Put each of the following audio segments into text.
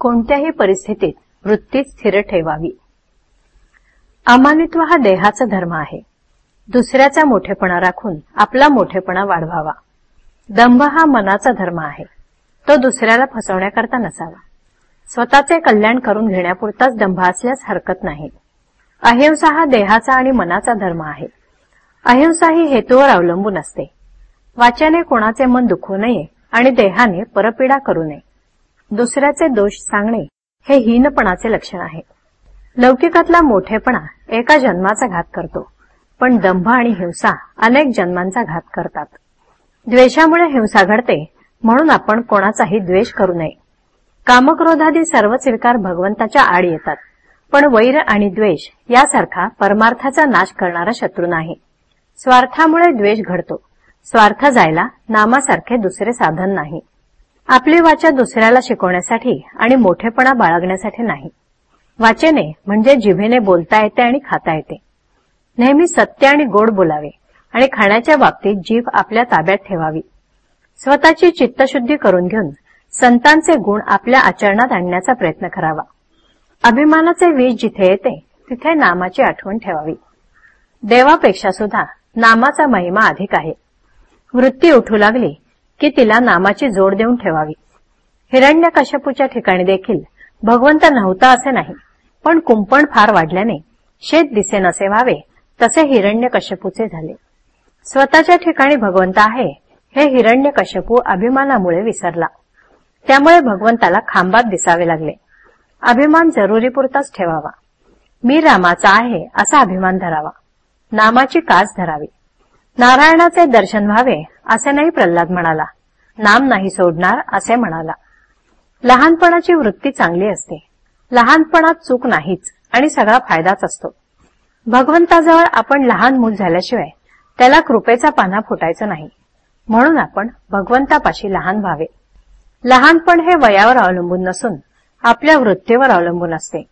कोणत्याही परिस्थितीत वृत्ती स्थिर ठेवावी. अमानित्व हा देहाचा धर्म आहे. दुसऱ्याचा मोठेपणा राखून आपला मोठेपणा वाढवावा. दंभ हा मनाचा धर्म आहे. तो दुसऱ्याला फसवण्याकरता नसावा. स्वतःचे कल्याण करून घेण्यापुरताच दंभ असल्यास हरकत नाही. अहिंसा हा देहाचा आणि मनाचा धर्म आहे. अहिंसा ही हेतूवर अवलंबून असते. वाच्याने कोणाचे मन दुखू नये आणि देहाने परपीडा करू नये. दुसऱ्याचे दोष सांगणे हे हीनपणाचे लक्षण आहे. लौकिकातला मोठेपणा एका जन्माचा घात करतो पण दंभ आणि हिंसा अनेक जन्मांचा घात करतात. द्वेषामुळे हिंसा घडते म्हणून आपण कोणाचाही द्वेष करू नये. कामक्रोधादी सर्वच विकार भगवंताच्या आड येतात पण वैर आणि द्वेष यासारखा परमार्थाचा नाश करणारा शत्रू नाही. स्वार्थामुळे द्वेष घडतो स्वार्थ जायला नामासारखे दुसरे साधन नाही. आपली वाचा दुसऱ्याला शिकवण्यासाठी आणि मोठेपणा बाळगण्यासाठी नाही. वाचेने म्हणजे जिभेने बोलता येते आणि खाता येते. नेहमी सत्य आणि गोड बोलावे आणि खाण्याच्या बाबतीत जीभ आपल्या ताब्यात ठेवावी. स्वतःची चित्तशुद्धी करून घेऊन संतांचे गुण आपल्या आचरणात आणण्याचा प्रयत्न करावा. अभिमानाचे वीज जिथे येते तिथे नामाची आठवण ठेवावी. देवापेक्षा सुद्धा नामाचा महिमा अधिक आहे. वृत्ती उठू लागली की तिला नामाची जोड देऊन ठेवावी. हिरण्य कश्यपूच्या ठिकाणी देखील भगवंत नव्हता असे नाही पण कुंपण फार वाढल्याने शेत दिसे नसे व्हावे तसे हिरण्य कश्यपूचे झाले. स्वतःच्या ठिकाणी भगवंत आहे हे हिरण्य कश्यपू अभिमानामुळे विसरला. त्यामुळे भगवंताला खांबात दिसावे लागले. अभिमान जरुरीपुरताच ठेवावा. मी रामाचा आहे असा अभिमान धरावा. नामाची कास धरावी. नारायणाचे दर्शन व्हावे असे नाही प्रल्हाद म्हणाला. नाम नाही सोडणार असे म्हणाला. लहानपणाची वृत्ती चांगली असते. लहानपणात चूक नाहीच आणि सगळा फायदाच असतो. भगवंताजवळ आपण लहान मूल झाल्याशिवाय त्याला कृपेचा पाना फुटायचा नाही. म्हणून आपण भगवंतापाशी लहान व्हावे. लहानपण हे वयावर अवलंबून नसून आपल्या वृत्तीवर अवलंबून असते.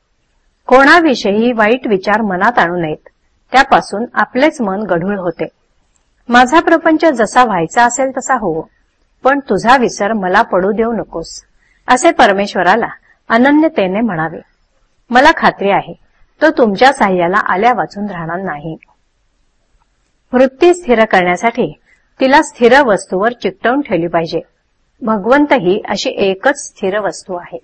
कोणाविषयी वाईट विचार मनात आणू नयेत. त्यापासून आपलेच मन गढूळ होते. माझा प्रपंच जसा व्हायचा असेल तसा हो. पण तुझा विसर मला पडू देऊ नकोस. असे परमेश्वराला अनन्यतेने म्हणावे. मला खात्री आहे तो तुमच्या साह्याला आल्या वाचून राहणार नाही. वृत्ती स्थिर करण्यासाठी तिला स्थिर वस्तूवर चिकटवून ठेवली पाहिजे. भगवंत ही अशी एकच स्थिर वस्तू आहे.